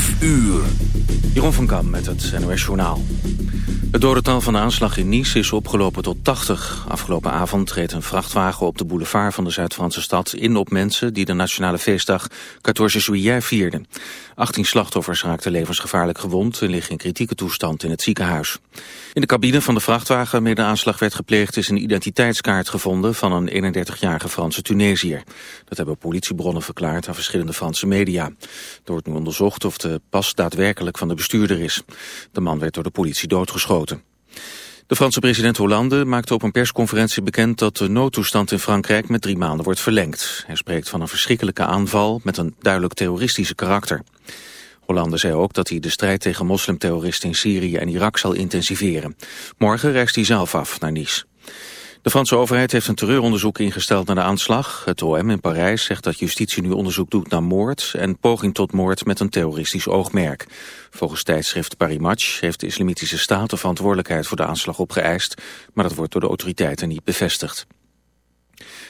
5 uur. Jeroen van Kam met het NOS Journaal. Het dodental van de aanslag in Nice is opgelopen tot 80. Afgelopen avond reed een vrachtwagen op de boulevard van de Zuid-Franse stad in op mensen die de nationale feestdag 14 juillet vierden. 18 slachtoffers raakten levensgevaarlijk gewond en liggen in kritieke toestand in het ziekenhuis. In de cabine van de vrachtwagen waarmee de aanslag werd gepleegd is een identiteitskaart gevonden van een 31-jarige Franse Tunesiër. Dat hebben politiebronnen verklaard aan verschillende Franse media. Er wordt nu onderzocht of de pas daadwerkelijk van de bestuurder is. De man werd door de politie doodgeschoten. De Franse president Hollande maakte op een persconferentie bekend dat de noodtoestand in Frankrijk met drie maanden wordt verlengd. Hij spreekt van een verschrikkelijke aanval met een duidelijk terroristische karakter. Hollande zei ook dat hij de strijd tegen moslimterroristen in Syrië en Irak zal intensiveren. Morgen reist hij zelf af naar Nice. De Franse overheid heeft een terreuronderzoek ingesteld naar de aanslag. Het OM in Parijs zegt dat justitie nu onderzoek doet naar moord... en poging tot moord met een terroristisch oogmerk. Volgens tijdschrift Paris Match heeft de Islamitische Staat... de verantwoordelijkheid voor de aanslag opgeëist... maar dat wordt door de autoriteiten niet bevestigd.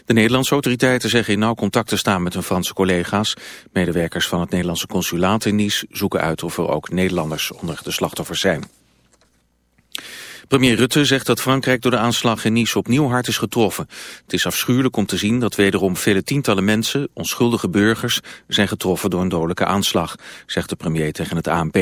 De Nederlandse autoriteiten zeggen in nauw contact te staan met hun Franse collega's. Medewerkers van het Nederlandse consulaat in Nice zoeken uit of er ook Nederlanders onder de slachtoffers zijn. Premier Rutte zegt dat Frankrijk door de aanslag in Nice opnieuw hard is getroffen. Het is afschuwelijk om te zien dat wederom vele tientallen mensen, onschuldige burgers, zijn getroffen door een dodelijke aanslag, zegt de premier tegen het ANP.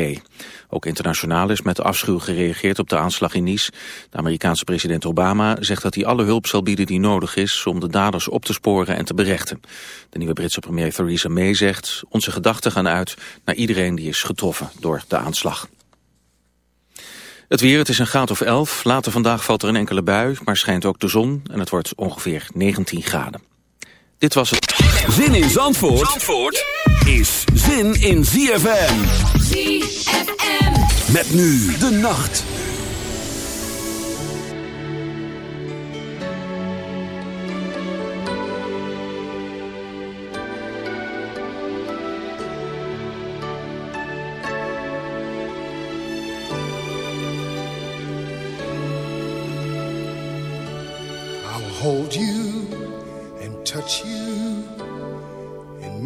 Ook internationaal is met afschuw gereageerd op de aanslag in Nice. De Amerikaanse president Obama zegt dat hij alle hulp zal bieden die nodig is om de daders op te sporen en te berechten. De nieuwe Britse premier Theresa May zegt, onze gedachten gaan uit naar iedereen die is getroffen door de aanslag. Het weer, het is een graad of 11. Later vandaag valt er een enkele bui, maar schijnt ook de zon en het wordt ongeveer 19 graden. Dit was het. Zin in Zandvoort, Zandvoort is zin in ZFM. ZFM. Met nu de nacht.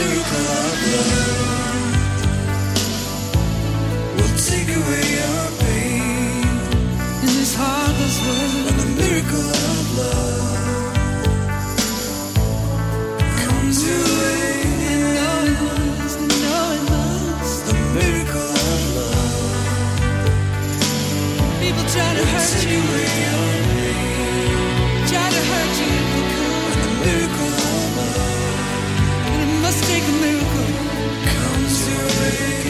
miracle of love will take away pain in this heartless world. Miracle of love comes your way. Try to hurt you. Anyway, miracle comes to me.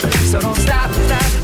So don't stop, stop,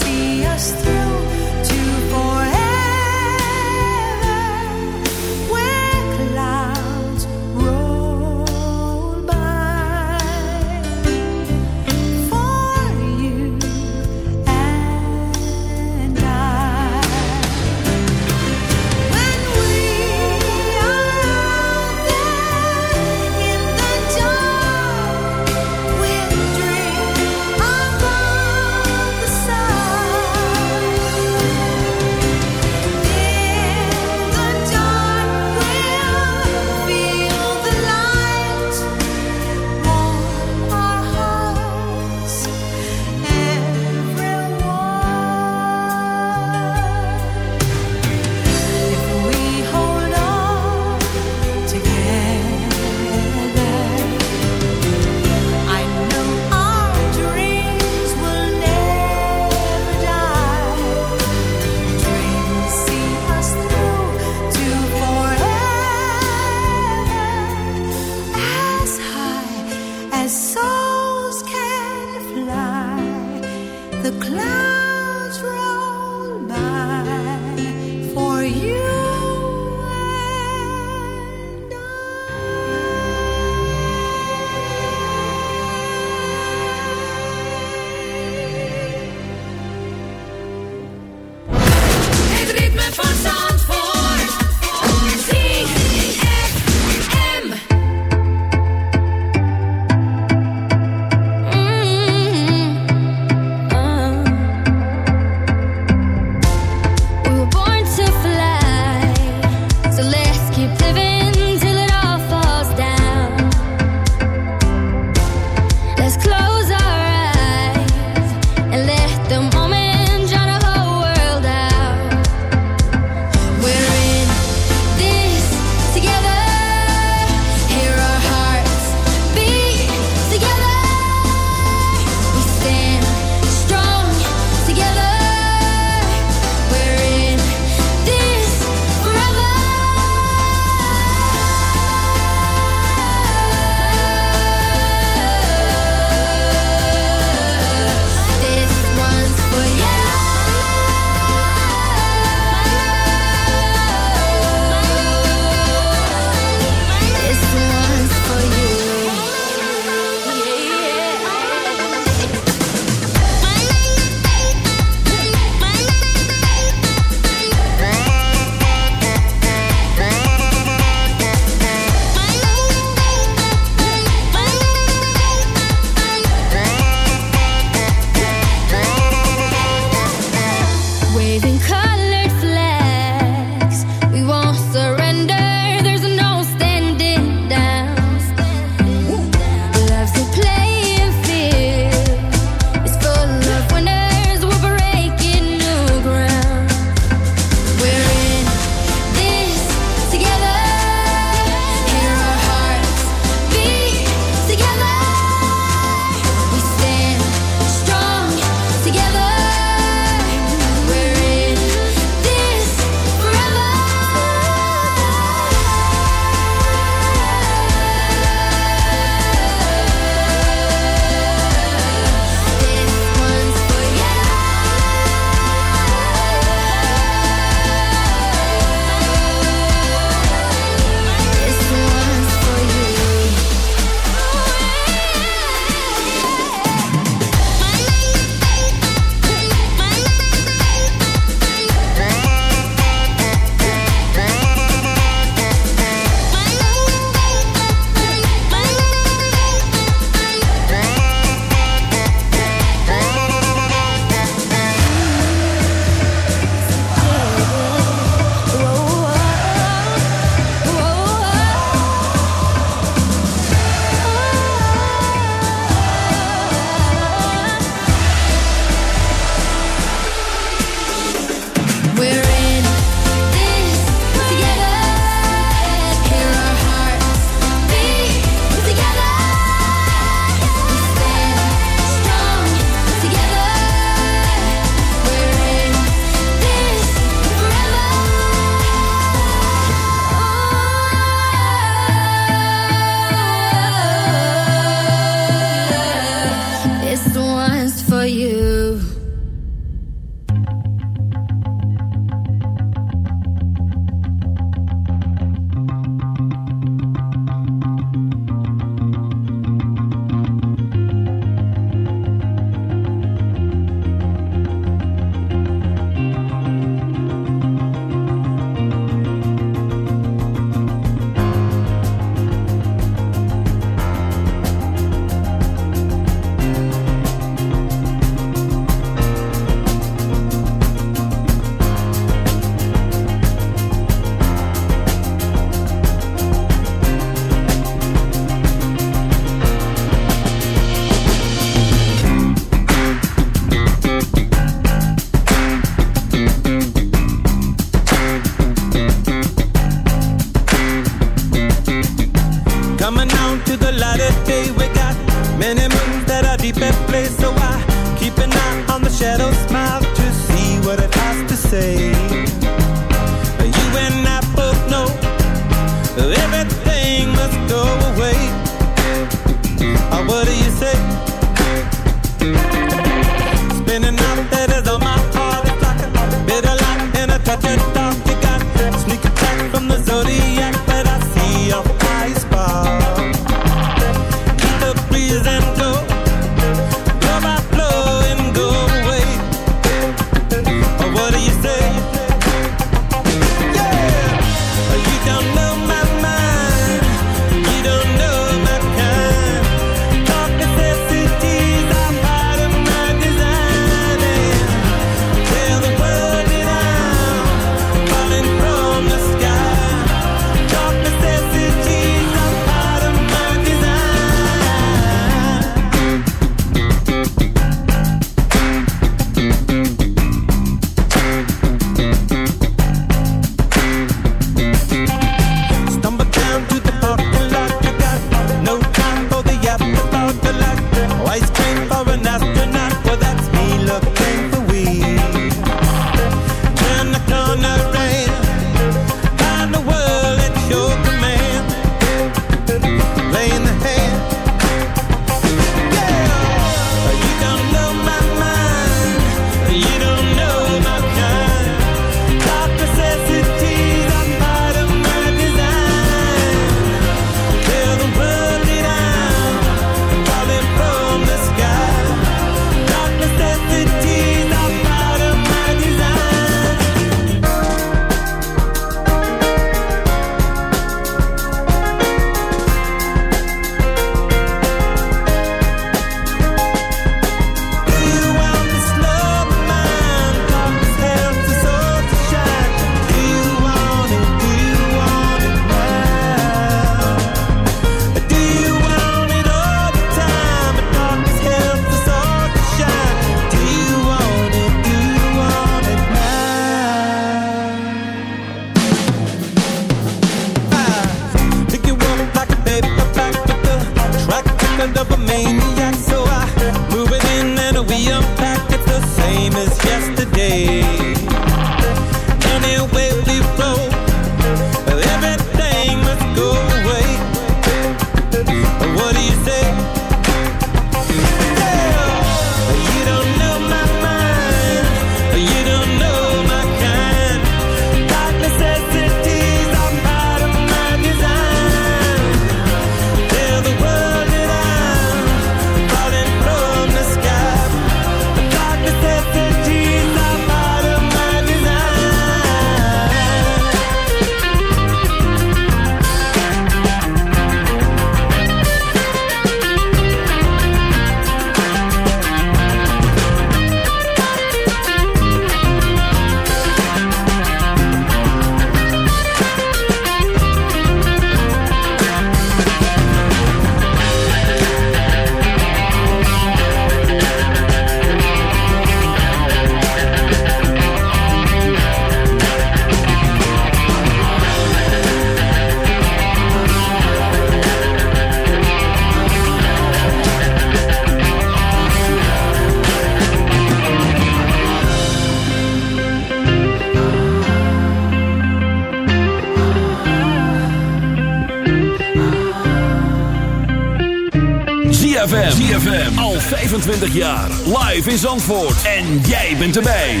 25 jaar. Live in Zandvoort. En jij bent erbij.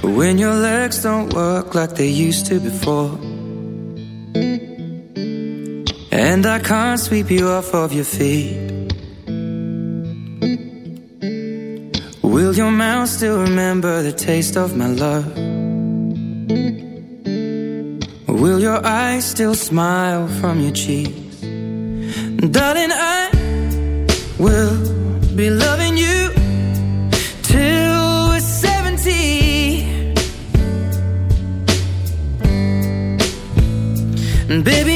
When your legs don't work like they used to before. And I can't sweep you off of your feet. Will your mouth still remember the taste of my love? Will your eyes still smile from your cheeks? Darling, I will be loving you till we're 70. Baby